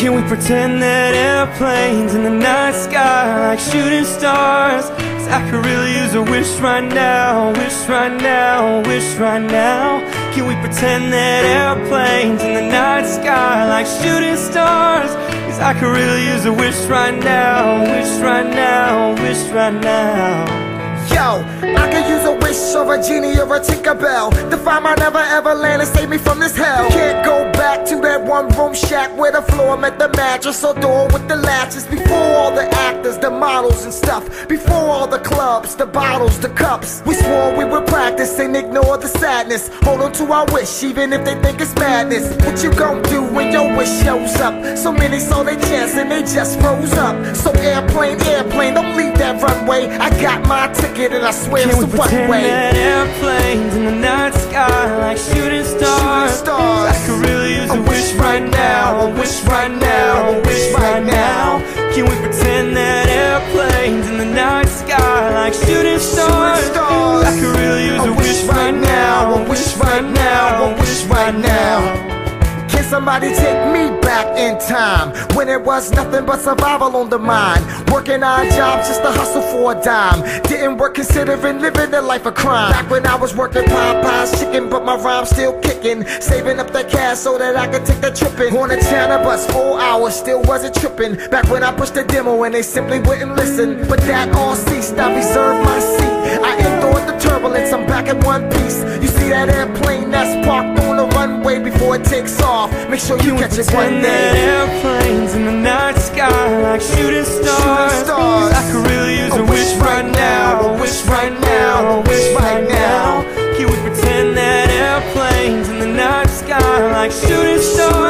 Can we pretend that airplanes in the night sky like shooting stars? Cause I could really use a wish right now, wish right now, wish right now. Can we pretend that airplanes in the night sky like shooting stars? Cause I could really use a wish right now, wish right now, wish right now. Yo, I could use a wish or a genie or a Tinkerbell To find my never ever land and save me from this hell Can't go one room shack Where the floor met the mattress. Or door with the latches Before all the actors, the models and stuff. Before all the clubs, the bottles, the cups. We swore we would practice and ignore the sadness. Hold on to our wish even if they think it's madness. What you gon' do when your wish shows up? So many saw their chance and they just froze up. So airplane, airplane, don't leave that runway. I got my ticket and I swear Can it's the one way. that airplanes now, a wish right now, a wish right now. Can we pretend that airplanes in the night sky like shooting stars? I could really use a, wish right now, a wish right now, a wish right now. Can somebody take me back in time when it was nothing but survival on the mind? Working odd jobs just to hustle for a dime. Didn't work considering living a life of crime. Back when I was working Popeye's chicken, but my rhyme still kicking. Saving up that cash so that I could take that tripping. On a channel bus, four hours, still wasn't tripping. Back when I pushed the demo and they simply wouldn't listen. But that all ceased, I reserved my seat. I endured the turbulence, I'm back in one piece. You see that airplane that's parked on the runway before it takes off. Make sure you catch it one day. airplanes in the night sky like shooting stars.